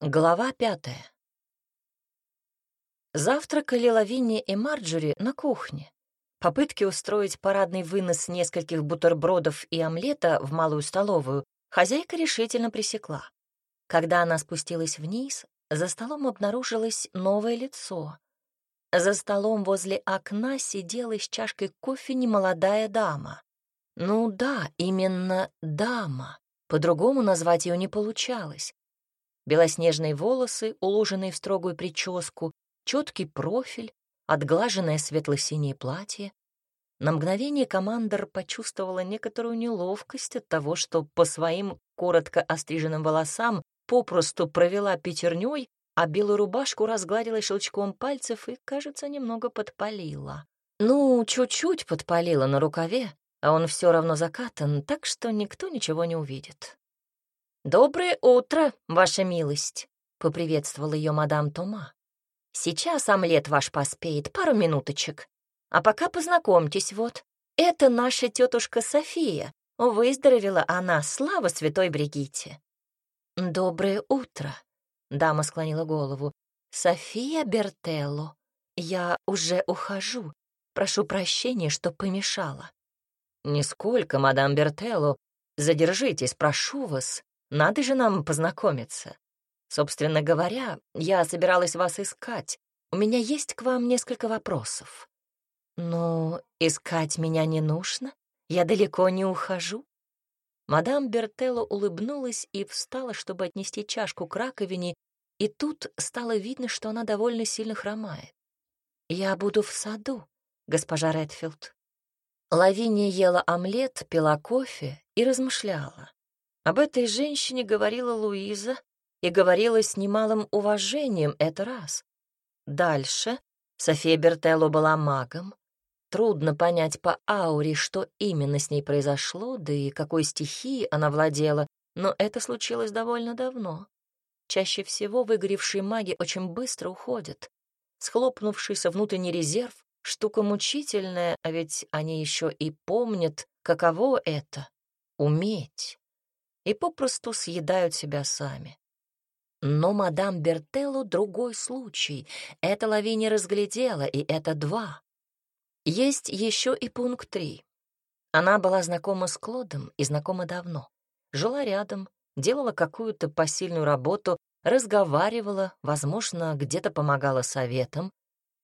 Глава пятая. Завтракали Лавиния и Марджори на кухне. Попытки устроить парадный вынос нескольких бутербродов и омлета в малую столовую хозяйка решительно пресекла. Когда она спустилась вниз, за столом обнаружилось новое лицо. За столом возле окна сидела с чашкой кофе немолодая дама. Ну да, именно дама. По-другому назвать ее не получалось белоснежные волосы, уложенные в строгую прическу, четкий профиль, отглаженное светло-синее платье. На мгновение командор почувствовала некоторую неловкость от того, что по своим коротко остриженным волосам попросту провела пятерней, а белую рубашку разгладила щелчком пальцев и, кажется, немного подпалила. Ну, чуть-чуть подпалила на рукаве, а он все равно закатан, так что никто ничего не увидит. «Доброе утро, ваша милость», — поприветствовала ее мадам Тома. «Сейчас омлет ваш поспеет, пару минуточек. А пока познакомьтесь, вот. Это наша тетушка София. Выздоровела она, слава святой Бригитте». «Доброе утро», — дама склонила голову. «София Бертелло, я уже ухожу. Прошу прощения, что помешала». «Нисколько, мадам Бертелло. Задержитесь, прошу вас», надо же нам познакомиться. Собственно говоря, я собиралась вас искать. У меня есть к вам несколько вопросов. Но искать меня не нужно. Я далеко не ухожу. Мадам Бертелло улыбнулась и встала, чтобы отнести чашку к раковине, и тут стало видно, что она довольно сильно хромает. «Я буду в саду, госпожа Редфилд». Лавиния ела омлет, пила кофе и размышляла. Об этой женщине говорила Луиза и говорила с немалым уважением это раз. Дальше София Бертелло была магом. Трудно понять по ауре, что именно с ней произошло, да и какой стихией она владела, но это случилось довольно давно. Чаще всего выгоревшие маги очень быстро уходят. Схлопнувшийся внутренний резерв — штука мучительная, а ведь они еще и помнят, каково это — уметь и попросту съедают себя сами. Но мадам Бертелло другой случай. Это Лавиния разглядела, и это два. Есть еще и пункт три. Она была знакома с Клодом и знакома давно. Жила рядом, делала какую-то посильную работу, разговаривала, возможно, где-то помогала советам.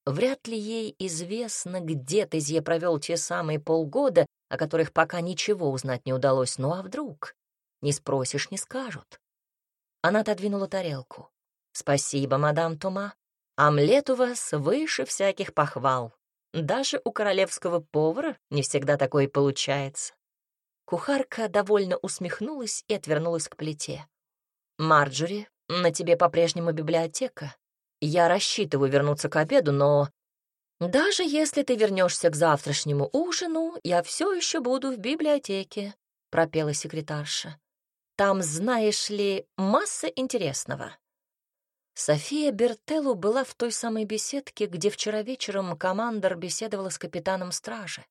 Вряд ли ей известно, где Тезье провел те самые полгода, о которых пока ничего узнать не удалось. Ну а вдруг? Не спросишь, не скажут. Она отодвинула тарелку. «Спасибо, мадам Тома. Омлет у вас выше всяких похвал. Даже у королевского повара не всегда такое получается». Кухарка довольно усмехнулась и отвернулась к плите. «Марджори, на тебе по-прежнему библиотека. Я рассчитываю вернуться к обеду, но даже если ты вернешься к завтрашнему ужину, я все еще буду в библиотеке», — пропела секретарша. Там, знаешь ли, масса интересного. София Бертеллу была в той самой беседке, где вчера вечером командор беседовала с капитаном стражи.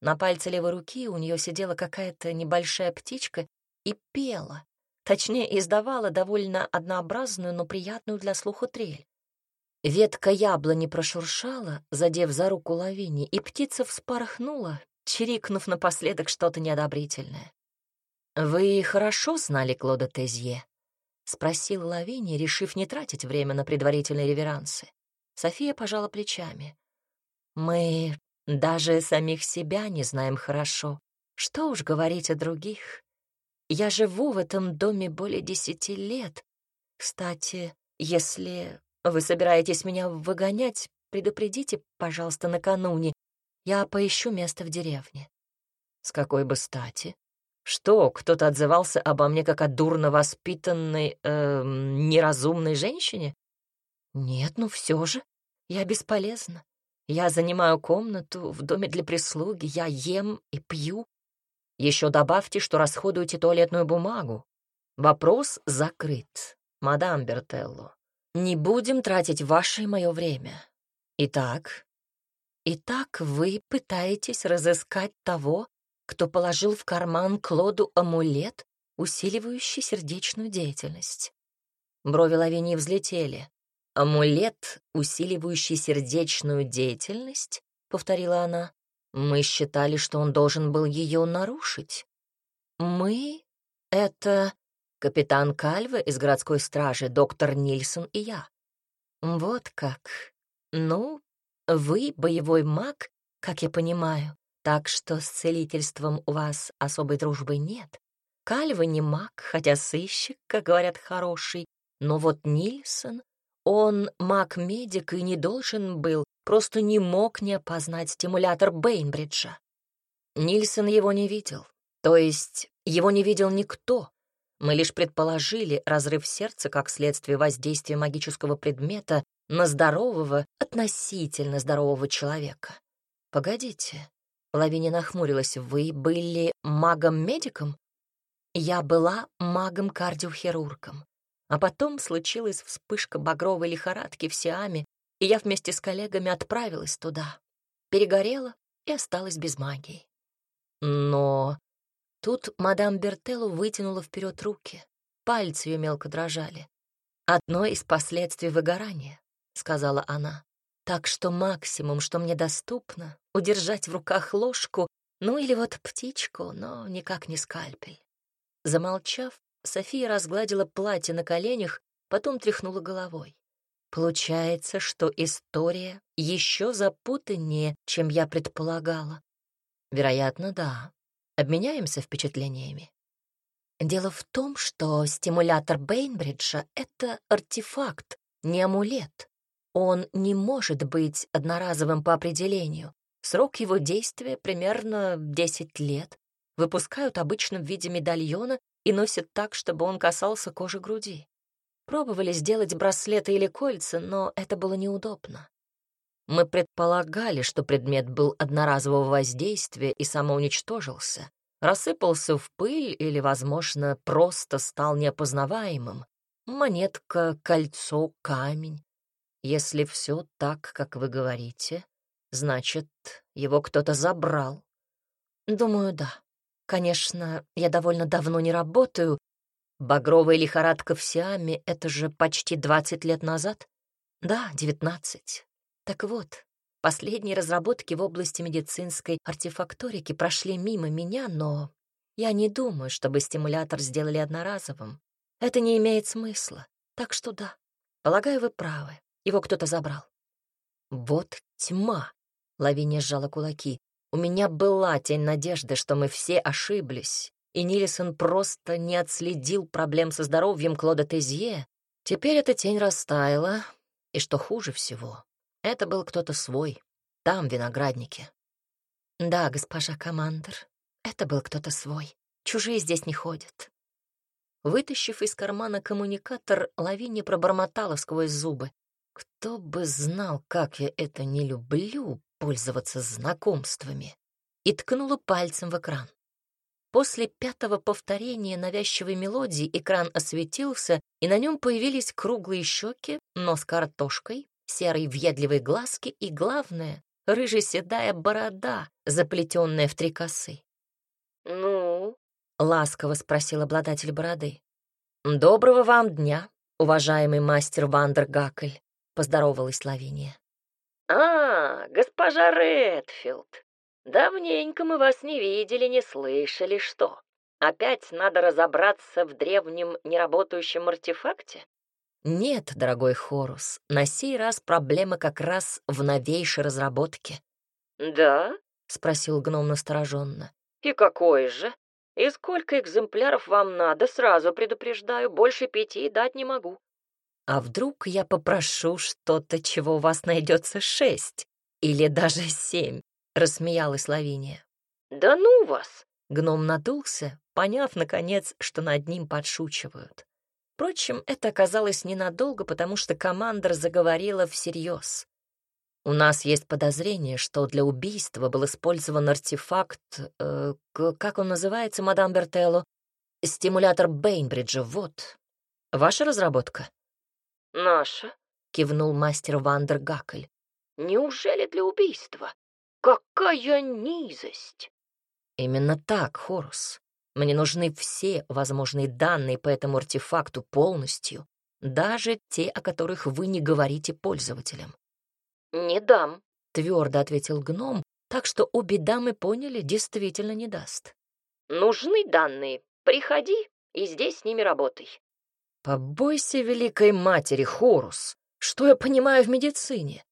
На пальце левой руки у нее сидела какая-то небольшая птичка и пела. Точнее, издавала довольно однообразную, но приятную для слуха трель. Ветка яблони прошуршала, задев за руку лавини, и птица вспорхнула, чирикнув напоследок что-то неодобрительное. «Вы хорошо знали Клода Тезье?» — спросил Лавини, решив не тратить время на предварительные реверансы. София пожала плечами. «Мы даже самих себя не знаем хорошо. Что уж говорить о других. Я живу в этом доме более десяти лет. Кстати, если вы собираетесь меня выгонять, предупредите, пожалуйста, накануне. Я поищу место в деревне». «С какой бы стати?» Что, кто-то отзывался обо мне как о дурно воспитанной, э, неразумной женщине? Нет, ну все же, я бесполезна. Я занимаю комнату в доме для прислуги, я ем и пью. Еще добавьте, что расходуете туалетную бумагу. Вопрос закрыт, мадам Бертелло. Не будем тратить ваше и мое время. Итак, итак, вы пытаетесь разыскать того, кто положил в карман Клоду амулет, усиливающий сердечную деятельность. Брови Лавинии взлетели. «Амулет, усиливающий сердечную деятельность?» — повторила она. «Мы считали, что он должен был ее нарушить». «Мы? Это капитан Кальве из городской стражи, доктор Нильсон и я». «Вот как. Ну, вы боевой маг, как я понимаю, так что с целительством у вас особой дружбы нет. Кальва не маг, хотя сыщик, как говорят, хороший, но вот Нильсон, он маг-медик и не должен был, просто не мог не опознать стимулятор Бейнбриджа. Нильсон его не видел, то есть его не видел никто. Мы лишь предположили разрыв сердца как следствие воздействия магического предмета на здорового, относительно здорового человека. Погодите, Лавиния нахмурилась, вы были магом-медиком? Я была магом-кардиохирургом. А потом случилась вспышка багровой лихорадки в Сиаме, и я вместе с коллегами отправилась туда. Перегорела и осталась без магии. Но тут мадам Бертеллу вытянула вперед руки. Пальцы ее мелко дрожали. «Одно из последствий выгорания», — сказала она. «Так что максимум, что мне доступно, удержать в руках ложку, ну или вот птичку, но никак не скальпель». Замолчав, София разгладила платье на коленях, потом тряхнула головой. Получается, что история еще запутаннее, чем я предполагала. Вероятно, да. Обменяемся впечатлениями. Дело в том, что стимулятор Бейнбриджа — это артефакт, не амулет. Он не может быть одноразовым по определению. Срок его действия примерно 10 лет. Выпускают обычно в виде медальона и носят так, чтобы он касался кожи груди. Пробовали сделать браслеты или кольца, но это было неудобно. Мы предполагали, что предмет был одноразового воздействия и самоуничтожился, рассыпался в пыль или, возможно, просто стал неопознаваемым. Монетка, кольцо, камень. Если все так, как вы говорите, значит, его кто-то забрал. Думаю, да. Конечно, я довольно давно не работаю. Багровая лихорадка в Сиаме — это же почти 20 лет назад. Да, 19. Так вот, последние разработки в области медицинской артефакторики прошли мимо меня, но я не думаю, чтобы стимулятор сделали одноразовым. Это не имеет смысла. Так что да, полагаю, вы правы. Его кто-то забрал. Вот тьма. Лавиния сжала кулаки. У меня была тень надежды, что мы все ошиблись, и Нильсон просто не отследил проблем со здоровьем Клода Тезье. Теперь эта тень растаяла, и что хуже всего, это был кто-то свой, там, в винограднике. Да, госпожа командир, это был кто-то свой. Чужие здесь не ходят. Вытащив из кармана коммуникатор, Лавиния пробормотала сквозь зубы. Кто бы знал, как я это не люблю, пользоваться знакомствами, и ткнула пальцем в экран. После пятого повторения навязчивой мелодии экран осветился, и на нем появились круглые щеки, нос картошкой, серые въедливые глазки и, главное, рыжеседая борода, заплетенная в три косы. «Ну?» — ласково спросил обладатель бороды. «Доброго вам дня, уважаемый мастер Вандергакль», — поздоровалась Лавиния. «А, госпожа Редфилд, давненько мы вас не видели, не слышали, что? Опять надо разобраться в древнем неработающем артефакте?» «Нет, дорогой Хорус, на сей раз проблема как раз в новейшей разработке». «Да?» — спросил гном настороженно. «И какой же? И сколько экземпляров вам надо, сразу предупреждаю, больше пяти дать не могу». А вдруг я попрошу что-то, чего у вас найдется шесть или даже семь? Рассмеялась Лавиния. Да ну вас! Гном надулся, поняв, наконец, что над ним подшучивают. Впрочем, это оказалось ненадолго, потому что командор заговорила всерьез. У нас есть подозрение, что для убийства был использован артефакт, э, как он называется, мадам Бертелло? Стимулятор Бейнбриджа, вот. Ваша разработка? «Наша?» — кивнул мастер Вандер Гакль. «Неужели для убийства? Какая низость!» «Именно так, Хорус. Мне нужны все возможные данные по этому артефакту полностью. даже те, о которых вы не говорите пользователям. «Не дам», — твердо ответил гном, так что обе дамы поняли, действительно не даст. «Нужны данные. Приходи и здесь с ними работай». «Побойся великой матери, Хорус! Что я понимаю в медицине?»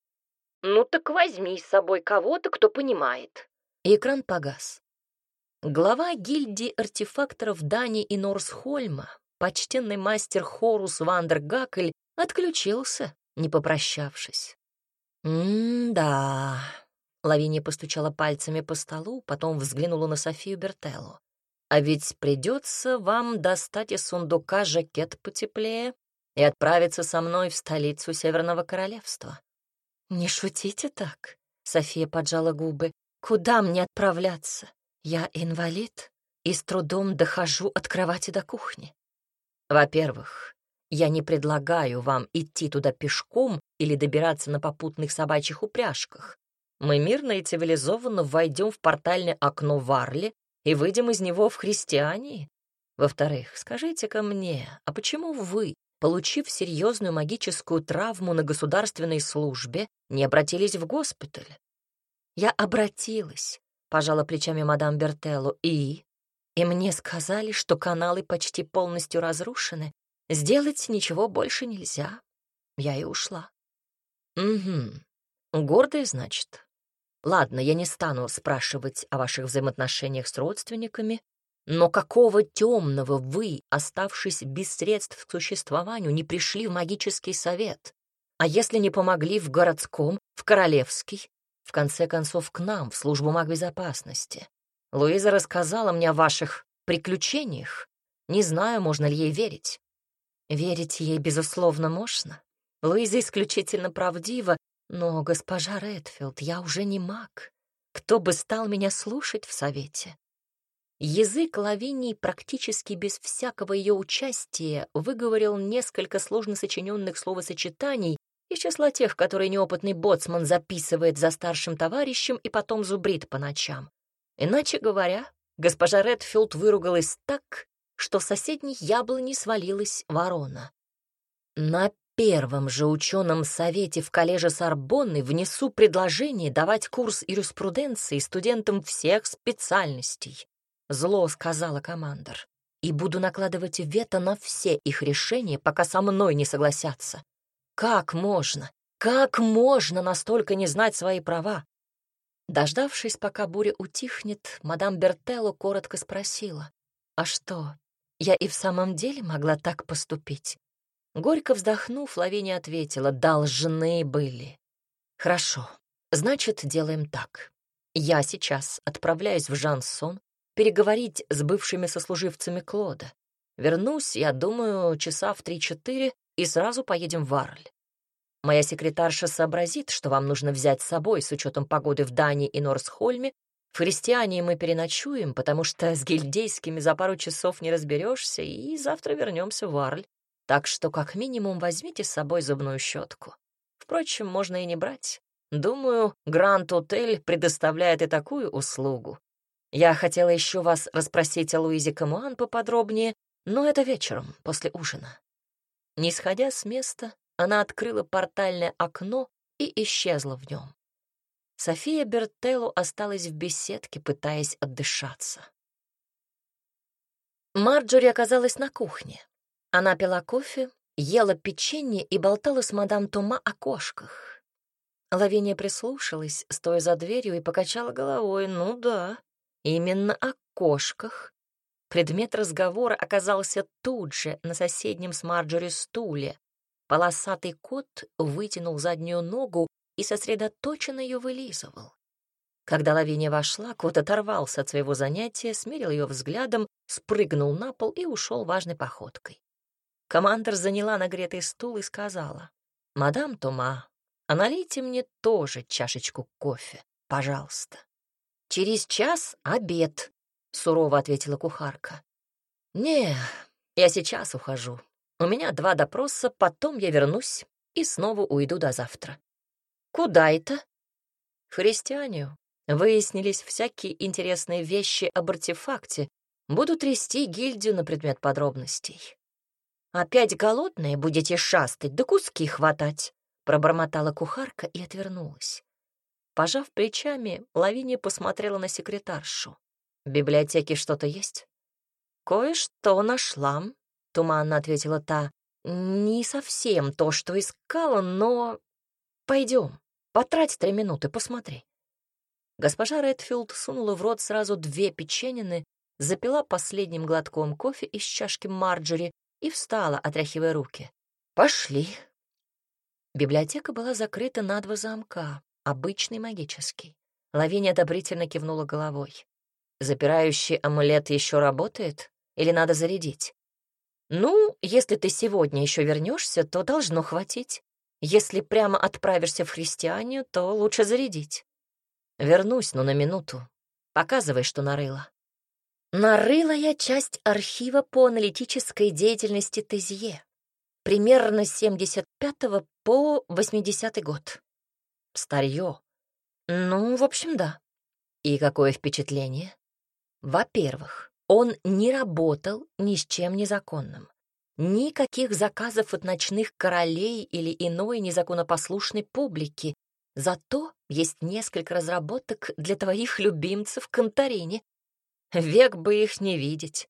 «Ну так возьми с собой кого-то, кто понимает». И экран погас. Глава гильдии артефакторов Дани и Норсхольма, почтенный мастер Хорус Вандергакль, отключился, не попрощавшись. «М-да...» Лавиния постучала пальцами по столу, потом взглянула на Софию Бертеллу. А ведь придется вам достать из сундука жакет потеплее и отправиться со мной в столицу Северного Королевства. Не шутите так, София поджала губы. Куда мне отправляться? Я инвалид и с трудом дохожу от кровати до кухни. Во-первых, я не предлагаю вам идти туда пешком или добираться на попутных собачьих упряжках. Мы мирно и цивилизованно войдем в портальное окно Варли и выйдем из него в христиане? Во-вторых, скажите-ка мне, а почему вы, получив серьезную магическую травму на государственной службе, не обратились в госпиталь? Я обратилась, пожала плечами мадам Бертелло, и... И мне сказали, что каналы почти полностью разрушены, сделать ничего больше нельзя. Я и ушла. Угу. Гордая, значит? Ладно, я не стану спрашивать о ваших взаимоотношениях с родственниками, но какого темного вы, оставшись без средств к существованию, не пришли в магический совет? А если не помогли в городском, в королевский? В конце концов, к нам, в службу магбезопасности. Луиза рассказала мне о ваших приключениях. Не знаю, можно ли ей верить. Верить ей, безусловно, можно. Луиза исключительно правдива, но, госпожа Редфилд, я уже не маг. Кто бы стал меня слушать в совете? Язык Лавинии практически без всякого ее участия выговорил несколько сложно сочиненных словосочетаний из числа тех, которые неопытный боцман записывает за старшим товарищем и потом зубрит по ночам. Иначе говоря, госпожа Редфилд выругалась так, что в соседней яблони свалилась ворона. На первом же ученом совете в коллеже Сорбонны внесу предложение давать курс юриспруденции студентам всех специальностей. Зло сказала командор. И буду накладывать вето на все их решения, пока со мной не согласятся. Как можно? Как можно настолько не знать свои права? Дождавшись, пока буря утихнет, мадам Бертелло коротко спросила. «А что, я и в самом деле могла так поступить?» Горько вздохнув, Лавиния ответила, должны были. Хорошо, значит, делаем так. Я сейчас отправляюсь в Жансон переговорить с бывшими сослуживцами Клода. Вернусь, я думаю, часа в три-четыре, и сразу поедем в Арль. Моя секретарша сообразит, что вам нужно взять с собой с учетом погоды в Дании и Норсхольме. В христиане мы переночуем, потому что с гильдейскими за пару часов не разберешься, и завтра вернемся в Арль. Так что как минимум возьмите с собой зубную щетку. Впрочем, можно и не брать. Думаю, Гранд-отель предоставляет и такую услугу. Я хотела еще вас расспросить о Луизе Камуан поподробнее, но это вечером, после ужина. Не сходя с места, она открыла портальное окно и исчезла в нем. София Бертелло осталась в беседке, пытаясь отдышаться. Марджори оказалась на кухне. Она пила кофе, ела печенье и болтала с мадам Тома о кошках. Лавиния прислушалась, стоя за дверью, и покачала головой. Ну да, именно о кошках. Предмет разговора оказался тут же, на соседнем с Марджори стуле. Полосатый кот вытянул заднюю ногу и сосредоточенно ее вылизывал. Когда Лавиния вошла, кот оторвался от своего занятия, смерил ее взглядом, спрыгнул на пол и ушел важной походкой. Командор заняла нагретый стул и сказала, «Мадам Тома, а налейте мне тоже чашечку кофе, пожалуйста». «Через час обед», — сурово ответила кухарка. «Не, я сейчас ухожу. У меня два допроса, потом я вернусь и снова уйду до завтра». «Куда это?» «В христианию. Выяснились всякие интересные вещи об артефакте. Буду трясти гильдию на предмет подробностей. Опять голодные будете шастать, да куски хватать, пробормотала кухарка и отвернулась. Пожав плечами, Лавиния посмотрела на секретаршу. «В библиотеке что-то есть?» «Кое-что нашла», — туманно ответила та. «Не совсем то, что искала, но... Пойдем, потрать три минуты, посмотри». Госпожа Редфилд сунула в рот сразу две печенины, запила последним глотком кофе из чашки Марджори и встала, отряхивая руки. «Пошли». Библиотека была закрыта на два замка, обычный магический. Лавиния одобрительно кивнула головой. «Запирающий амулет еще работает? Или надо зарядить?» «Ну, если ты сегодня еще вернешься, то должно хватить. Если прямо отправишься в христианию, то лучше зарядить». «Вернусь, но на минуту. Показывай, что нарыла». Нарыла я часть архива по аналитической деятельности Тезье. Примерно с 75 по 80 год. Старье. Ну, в общем, да. И какое впечатление? Во-первых, он не работал ни с чем незаконным. Никаких заказов от ночных королей или иной незаконопослушной публики. Зато есть несколько разработок для твоих любимцев в Конторине. Век бы их не видеть.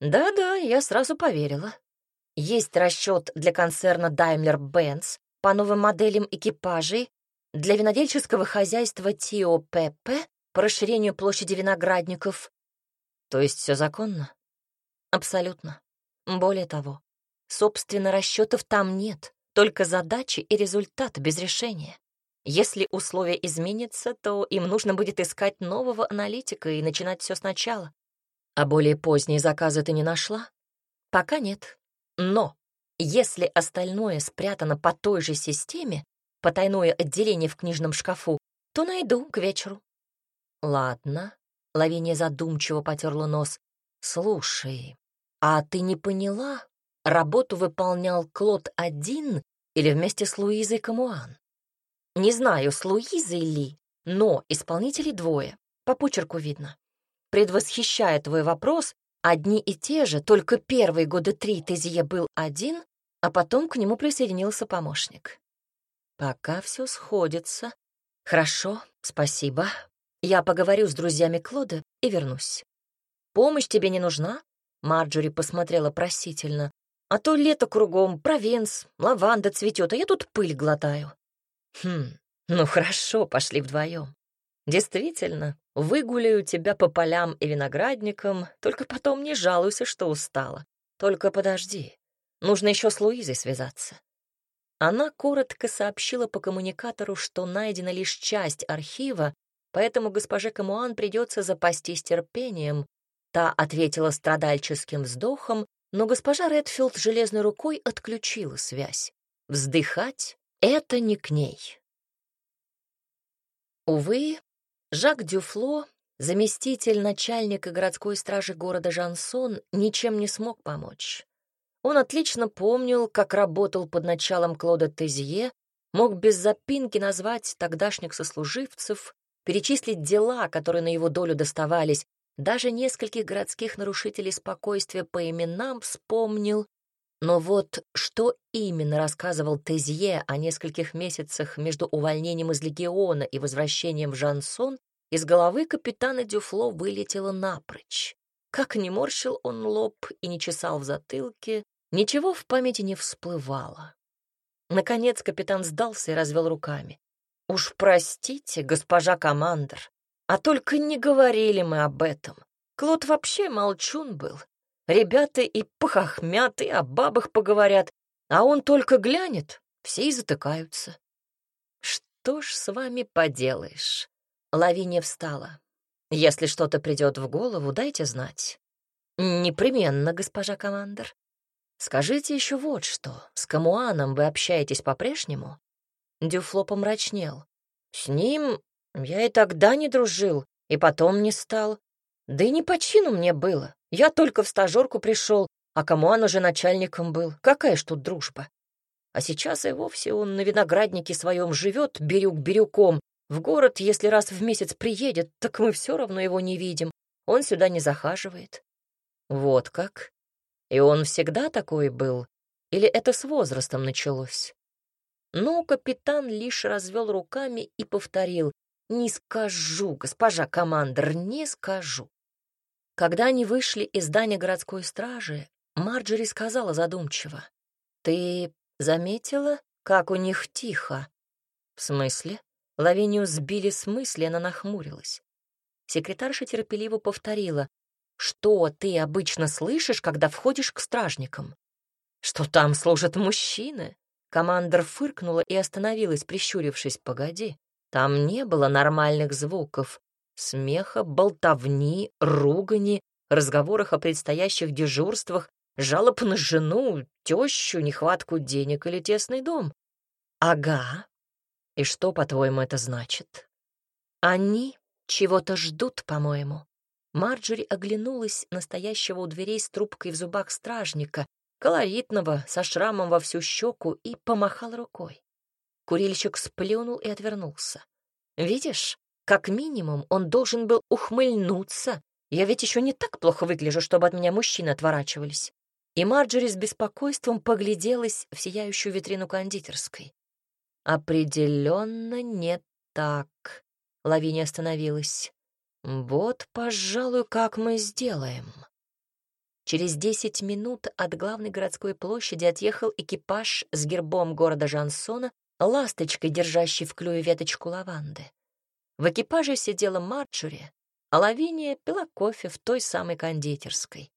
Да-да, я сразу поверила. Есть расчет для концерна Daimler-Benz по новым моделям экипажей для винодельческого хозяйства Тио ПП по расширению площади виноградников. То есть все законно? Абсолютно. Более того, собственно, расчетов там нет, только задачи и результат без решения. Если условия изменятся, то им нужно будет искать нового аналитика и начинать все сначала. А более поздние заказы ты не нашла? Пока нет. Но если остальное спрятано по той же системе, потайное отделение в книжном шкафу, то найду к вечеру. Ладно. Лавиния задумчиво потерла нос. Слушай, а ты не поняла, работу выполнял Клод один или вместе с Луизой Камуан? Не знаю, с Луизой ли, но исполнителей двое, по почерку видно. Предвосхищая твой вопрос, одни и те же, только первые годы три Тезье был один, а потом к нему присоединился помощник. Пока все сходится. Хорошо, спасибо. Я поговорю с друзьями Клода и вернусь. Помощь тебе не нужна? Марджори посмотрела просительно. А то лето кругом, провенс, лаванда цветет, а я тут пыль глотаю. Хм, ну хорошо, пошли вдвоем. Действительно, выгуляю тебя по полям и виноградникам, только потом не жалуйся, что устала. Только подожди, нужно еще с Луизой связаться. Она коротко сообщила по коммуникатору, что найдена лишь часть архива, поэтому госпоже Камуан придется запастись терпением. Та ответила страдальческим вздохом, но госпожа Редфилд железной рукой отключила связь. Вздыхать — это не к ней. Увы, Жак Дюфло, заместитель начальника городской стражи города Жансон, ничем не смог помочь. Он отлично помнил, как работал под началом Клода Тезье, мог без запинки назвать тогдашних сослуживцев, перечислить дела, которые на его долю доставались, даже нескольких городских нарушителей спокойствия по именам вспомнил. Но вот что именно рассказывал Тезье о нескольких месяцах между увольнением из легиона и возвращением в Жансон, из головы капитана Дюфло вылетело напрочь. Как не морщил он лоб и не чесал в затылке, Ничего в памяти не всплывало. Наконец капитан сдался и развел руками. «Уж простите, госпожа командор, а только не говорили мы об этом. Клод вообще молчун был. Ребята и похохмят, и о бабах поговорят, а он только глянет, все и затыкаются. Что ж с вами поделаешь?» Лавиния встала. «Если что-то придет в голову, дайте знать». «Непременно, госпожа командор. Скажите еще вот что. С Камуаном вы общаетесь по-прежнему?» Дюфло помрачнел. «С ним я и тогда не дружил, и потом не стал. Да и не по чину мне было. Я только в стажерку пришел, а Камуан уже начальником был. Какая ж тут дружба? А сейчас и вовсе он на винограднике своем живет бирюк бирюком. В город, если раз в месяц приедет, так мы все равно его не видим. Он сюда не захаживает. Вот как. И он всегда такой был, Или это с возрастом началось? Но капитан лишь развел руками и повторил «Не скажу, госпожа командор, не скажу». Когда они вышли из здания городской стражи, Марджери сказала задумчиво «Ты заметила, как у них тихо?» «В смысле?» Лавинию сбили с мысли, она нахмурилась. Секретарша терпеливо повторила «Что ты обычно слышишь, когда входишь к стражникам?» «Что там служат мужчины?» Командор фыркнула и остановилась, прищурившись. «Погоди, там не было нормальных звуков. Смеха, болтовни, ругани, разговорах о предстоящих дежурствах, жалоб на жену, тещу, нехватку денег или тесный дом. Ага. И что, по-твоему, это значит? Они чего-то ждут, по-моему. Марджори оглянулась настоящего у дверей с трубкой в зубах стражника, колоритного, со шрамом во всю щеку, и помахал рукой. Курильщик сплюнул и отвернулся. «Видишь, как минимум он должен был ухмыльнуться. Я ведь еще не так плохо выгляжу, чтобы от меня мужчины отворачивались». И Марджори с беспокойством погляделась в сияющую витрину кондитерской. «Определенно не так», — Лавиния остановилась. «Вот, пожалуй, как мы сделаем». Через десять минут от главной городской площади отъехал экипаж с гербом города Жансона, ласточкой, держащей в клюве веточку лаванды. В экипаже сидела Марджори, а Лавиния пила кофе в той самой кондитерской.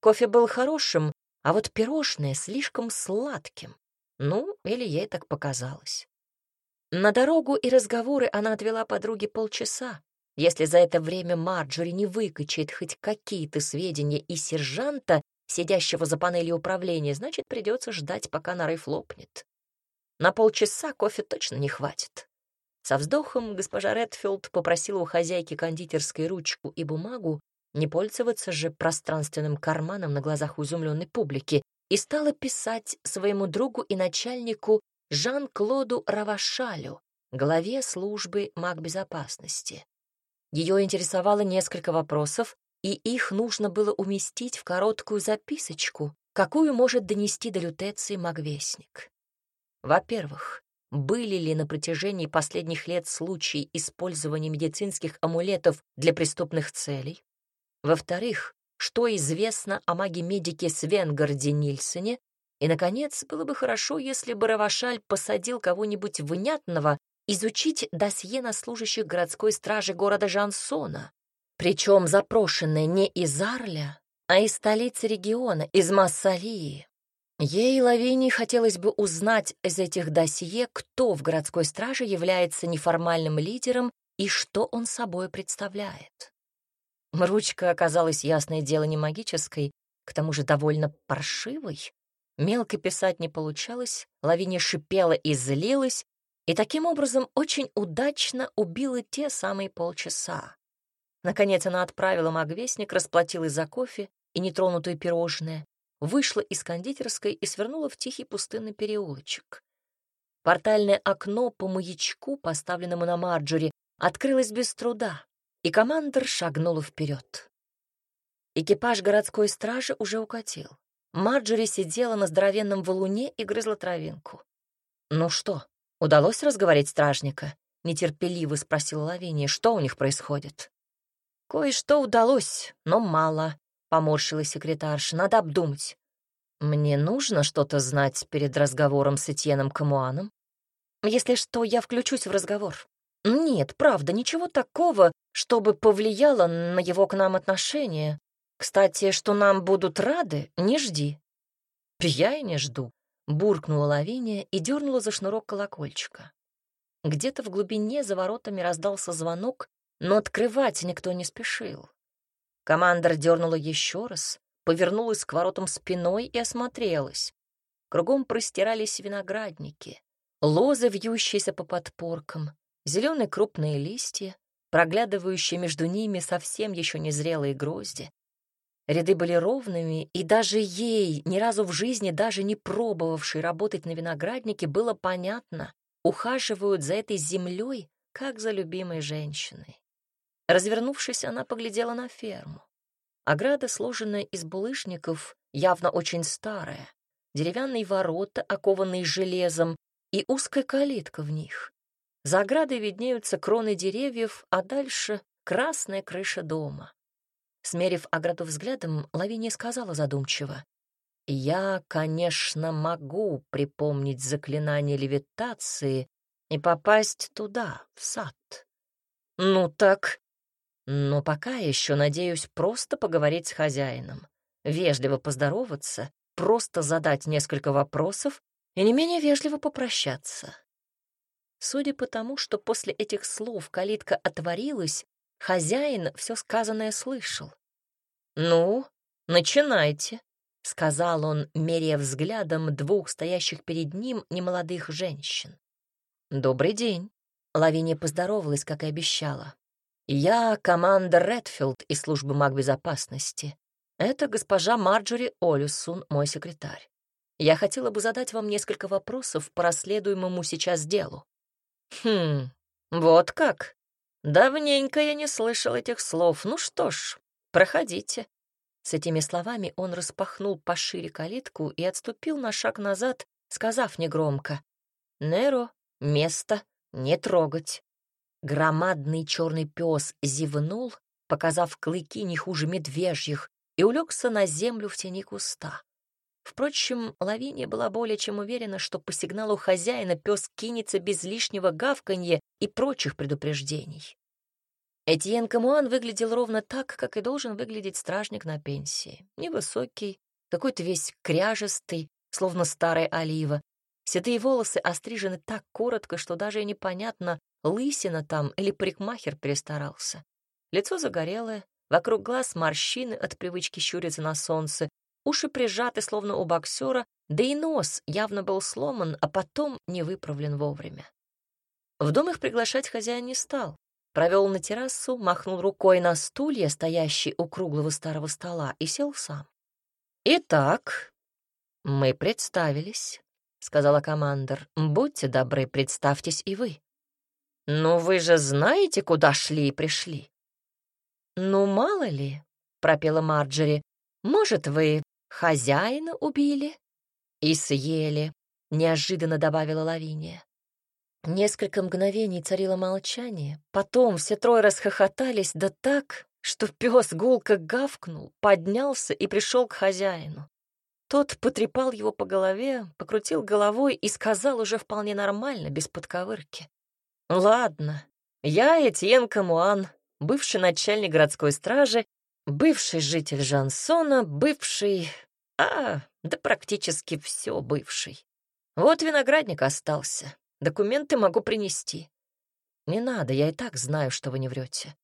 Кофе был хорошим, а вот пирожное слишком сладким. Ну, или ей так показалось. На дорогу и разговоры она отвела подруге полчаса, если за это время Марджори не выкачает хоть какие-то сведения из сержанта, сидящего за панелью управления, значит, придется ждать, пока нарыв лопнет. На полчаса кофе точно не хватит. Со вздохом госпожа Редфилд попросила у хозяйки кондитерской ручку и бумагу, не пользоваться же пространственным карманом на глазах изумленной публики, и стала писать своему другу и начальнику Жан-Клоду Равашалю, главе службы магбезопасности. Ее интересовало несколько вопросов, и их нужно было уместить в короткую записочку, какую может донести до лютеции магвестник. Во-первых, были ли на протяжении последних лет случаи использования медицинских амулетов для преступных целей? Во-вторых, что известно о маге-медике Свенгарде Нильсоне? И, наконец, было бы хорошо, если бы Равашаль посадил кого-нибудь внятного изучить досье на служащих городской стражи города Жансона, причем запрошенное не из Арля, а из столицы региона, из Массалии. Ей, Лавинии, хотелось бы узнать из этих досье, кто в городской страже является неформальным лидером и что он собой представляет. Ручка оказалась, ясное дело, не магической, к тому же довольно паршивой. Мелко писать не получалось, Лавиния шипела и злилась, и таким образом очень удачно убила те самые полчаса. Наконец она отправила магвестник, расплатилась за кофе и нетронутые пирожные, вышла из кондитерской и свернула в тихий пустынный переулочек. Портальное окно по маячку, поставленному на Марджори, открылось без труда, и командор шагнула вперед. Экипаж городской стражи уже укатил. Марджори сидела на здоровенном валуне и грызла травинку. «Ну что, «Удалось разговорить стражника?» — нетерпеливо спросила Лавиния. «Что у них происходит?» «Кое-что удалось, но мало», — поморщилась секретарша. «Надо обдумать». «Мне нужно что-то знать перед разговором с Этьеном Камуаном?» «Если что, я включусь в разговор». «Нет, правда, ничего такого, чтобы повлияло на его к нам отношение. Кстати, что нам будут рады, не жди». «Я и не жду», буркнула Лавиния и дернула за шнурок колокольчика. Где-то в глубине за воротами раздался звонок, но открывать никто не спешил. Командор дернула еще раз, повернулась к воротам спиной и осмотрелась. Кругом простирались виноградники, лозы, вьющиеся по подпоркам, зеленые крупные листья, проглядывающие между ними совсем еще незрелые грозди. Ряды были ровными, и даже ей, ни разу в жизни даже не пробовавшей работать на винограднике, было понятно, ухаживают за этой землей, как за любимой женщиной. Развернувшись, она поглядела на ферму. Ограда, сложенная из булыжников, явно очень старая. деревянные ворота, окованные железом, и узкая калитка в них. За оградой виднеются кроны деревьев, а дальше — красная крыша дома. Смерив ограду взглядом, Лавиния сказала задумчиво. «Я, конечно, могу припомнить заклинание левитации и попасть туда, в сад. Ну так, но пока еще надеюсь просто поговорить с хозяином, вежливо поздороваться, просто задать несколько вопросов и не менее вежливо попрощаться. Судя по тому, что после этих слов калитка отворилась, хозяин все сказанное слышал. «Ну, начинайте», — сказал он, меряя взглядом двух стоящих перед ним немолодых женщин. «Добрый день», — Лавиния поздоровалась, как и обещала. «Я команда Редфилд из службы магбезопасности. Это госпожа Марджори Олюсун, мой секретарь. Я хотела бы задать вам несколько вопросов по расследуемому сейчас делу». «Хм, вот как? Давненько я не слышал этих слов. Ну что ж, проходите». С этими словами он распахнул пошире калитку и отступил на шаг назад, сказав негромко «Неро, место не трогать». Громадный черный пес зевнул, показав клыки не хуже медвежьих, и улегся на землю в тени куста. Впрочем, Лавиния была более чем уверена, что по сигналу хозяина пес кинется без лишнего гавканья и прочих предупреждений. Этьен Камуан выглядел ровно так, как и должен выглядеть стражник на пенсии. Невысокий, какой-то весь кряжестый, словно старая олива. Седые волосы острижены так коротко, что даже и непонятно, Лысина там или парикмахер перестарался. Лицо загорелое, вокруг глаз морщины от привычки щуриться на солнце, уши прижаты, словно у боксера, да и нос явно был сломан, а потом не выправлен вовремя. В дом их приглашать хозяин не стал. Провел на террасу, махнул рукой на стулья, стоящий у круглого старого стола, и сел сам. «Итак, мы представились», — сказала командор. «Будьте добры, представьтесь и вы». «Ну вы же знаете, куда шли и пришли?» «Ну, мало ли», — пропела Марджери, «может, вы хозяина убили?» «И съели», — неожиданно добавила Лавиния. Несколько мгновений царило молчание, потом все трое расхохотались, да так, что пес гулко гавкнул, поднялся и пришел к хозяину. Тот потрепал его по голове, покрутил головой и сказал уже вполне нормально, без подковырки. Ладно, я Этьен Камуан, бывший начальник городской стражи, бывший житель Жансона, бывший... А, да практически все бывший. Вот виноградник остался. Документы могу принести. Не надо, я и так знаю, что вы не врете.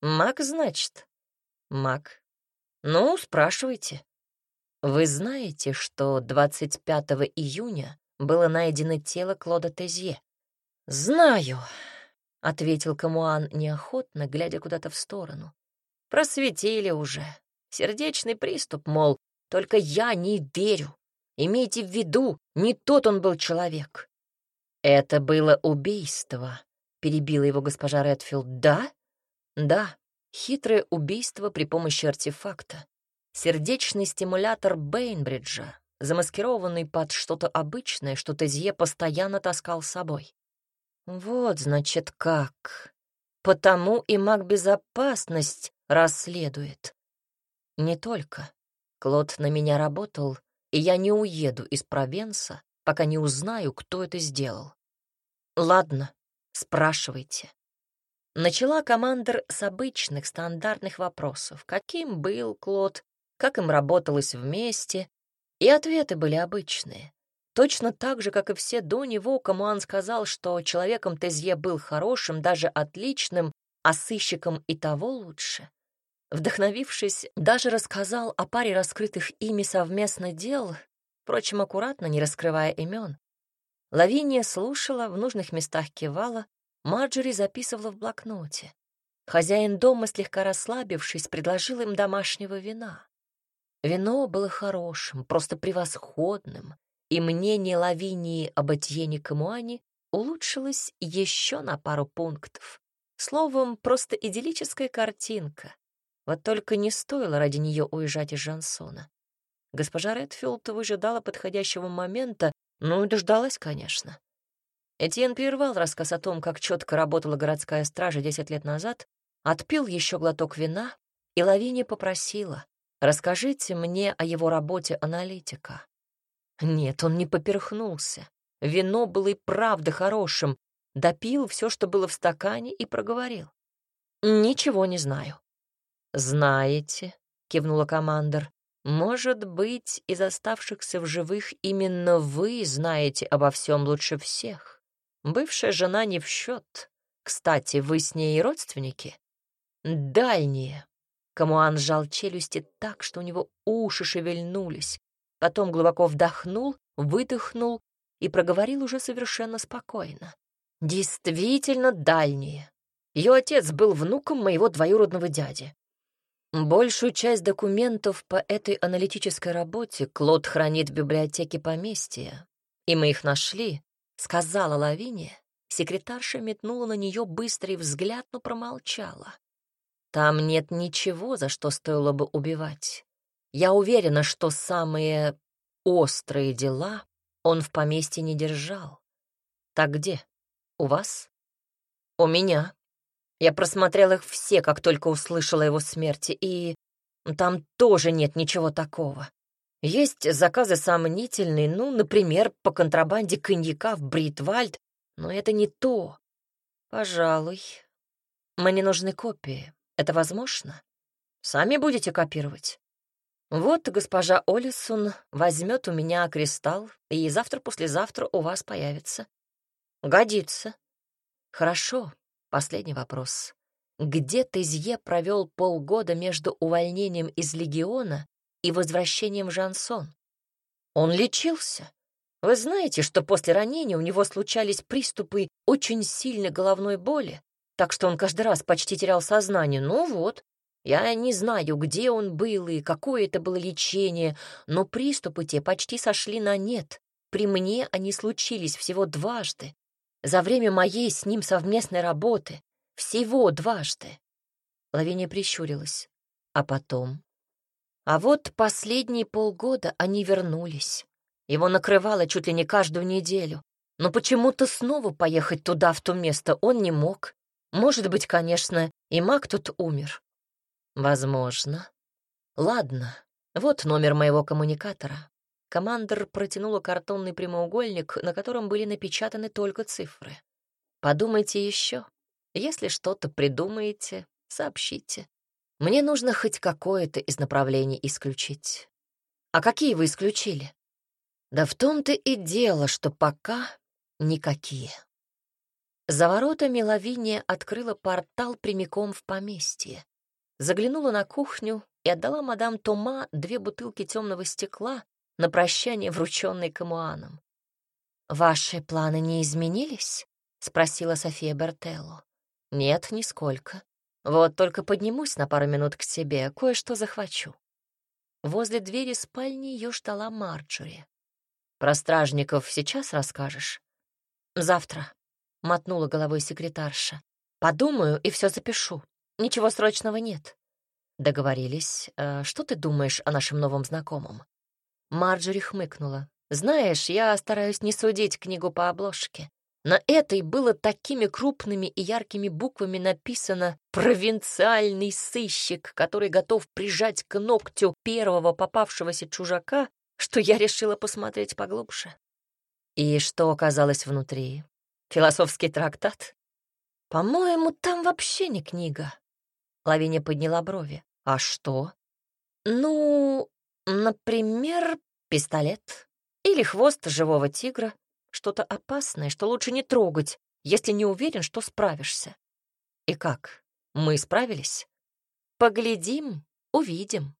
Мак, значит? Мак. Ну, спрашивайте. Вы знаете, что 25 июня было найдено тело Клода Тезье? «Знаю», — ответил Камуан неохотно, глядя куда-то в сторону. «Просветили уже. Сердечный приступ, мол, только я не верю. Имейте в виду, не тот он был человек». «Это было убийство», — перебила его госпожа Редфилд. «Да? Да, хитрое убийство при помощи артефакта. Сердечный стимулятор Бейнбриджа, замаскированный под что-то обычное, что Тезье постоянно таскал с собой. Вот, значит, как. Потому и маг безопасность расследует. Не только. Клод на меня работал, и я не уеду из Провенса, пока не узнаю, кто это сделал. Ладно, спрашивайте. Начала командир с обычных стандартных вопросов. Каким был Клод, как им работалось вместе, и ответы были обычные. Точно так же, как и все до него, Камуан сказал, что человеком Тезье был хорошим, даже отличным, а сыщиком и того лучше. Вдохновившись, даже рассказал о паре раскрытых ими совместно дел, впрочем, аккуратно, не раскрывая имен. Лавиния слушала, в нужных местах кивала, Марджори записывала в блокноте. Хозяин дома, слегка расслабившись, предложил им домашнего вина. Вино было хорошим, просто превосходным, и мнение Лавинии об Этьене Камуане улучшилось еще на пару пунктов. Словом, просто идиллическая картинка. Вот только не стоило ради нее уезжать из Жансона. Госпожа Редфилд выжидала подходящего момента, ну и дождалась, конечно. Этьен прервал рассказ о том, как четко работала городская стража десять лет назад, отпил еще глоток вина, и Лавиния попросила, «Расскажите мне о его работе аналитика». Нет, он не поперхнулся. Вино было и правда хорошим. Допил все, что было в стакане, и проговорил. «Ничего не знаю». «Знаете», — кивнула командор, «может быть, из оставшихся в живых именно вы знаете обо всем лучше всех. Бывшая жена не в счет. Кстати, вы с ней родственники?» «Дальние». Камуан сжал челюсти так, что у него уши шевельнулись. Потом глубоко вдохнул, выдохнул и проговорил уже совершенно спокойно. «Действительно дальние. Ее отец был внуком моего двоюродного дяди. Большую часть документов по этой аналитической работе Клод хранит в библиотеке поместья, и мы их нашли, — сказала Лавиния. Секретарша метнула на нее быстрый взгляд, но промолчала. Там нет ничего, за что стоило бы убивать. Я уверена, что самые острые дела он в поместье не держал. Так где? У вас? У меня. Я просмотрел их все, как только услышала его смерти, и там тоже нет ничего такого. Есть заказы сомнительные, ну, например, по контрабанде коньяка в Бритвальд, но это не то. Пожалуй. Мне нужны копии. Это возможно? Сами будете копировать? Вот госпожа Олисон возьмет у меня кристалл, и завтра-послезавтра у вас появится. Годится. Хорошо. Последний вопрос. Где Тезье провел полгода между увольнением из легиона и возвращением в Жансон. Он лечился. Вы знаете, что после ранения у него случались приступы очень сильной головной боли, так что он каждый раз почти терял сознание. Ну вот, я не знаю, где он был и какое это было лечение, но приступы те почти сошли на нет. При мне они случились всего дважды. За время моей с ним совместной работы. Всего дважды. Лавиния прищурилась. А потом? А вот последние полгода они вернулись. Его накрывало чуть ли не каждую неделю. Но почему-то снова поехать туда, в то место, он не мог. Может быть, конечно, и маг тут умер. Возможно. Ладно, вот номер моего коммуникатора. Командор протянула картонный прямоугольник, на котором были напечатаны только цифры. Подумайте еще. Если что-то придумаете, сообщите. Мне нужно хоть какое-то из направлений исключить. А какие вы исключили? Да в том-то и дело, что пока никакие. За воротами Лавиния открыла портал прямиком в поместье. Заглянула на кухню и отдала мадам Тома две бутылки темного стекла на прощание, врученной Камуаном. «Ваши планы не изменились?» — спросила София Бертелло. «Нет, нисколько. Вот только поднимусь на пару минут к себе, кое-что захвачу. Возле двери спальни ее ждала Марджори. Про стражников сейчас расскажешь? Завтра, — мотнула головой секретарша. Подумаю и все запишу. Ничего срочного нет. Договорились. А что ты думаешь о нашем новом знакомом? Марджори хмыкнула. Знаешь, я стараюсь не судить книгу по обложке. На этой было такими крупными и яркими буквами написано «Провинциальный сыщик, который готов прижать к ногтю первого попавшегося чужака», что я решила посмотреть поглубже. И что оказалось внутри? Философский трактат? По-моему, там вообще не книга. Лавиня подняла брови. А что? Ну, например, пистолет или хвост живого тигра что-то опасное, что лучше не трогать, если не уверен, что справишься. И как? Мы справились? Поглядим, увидим.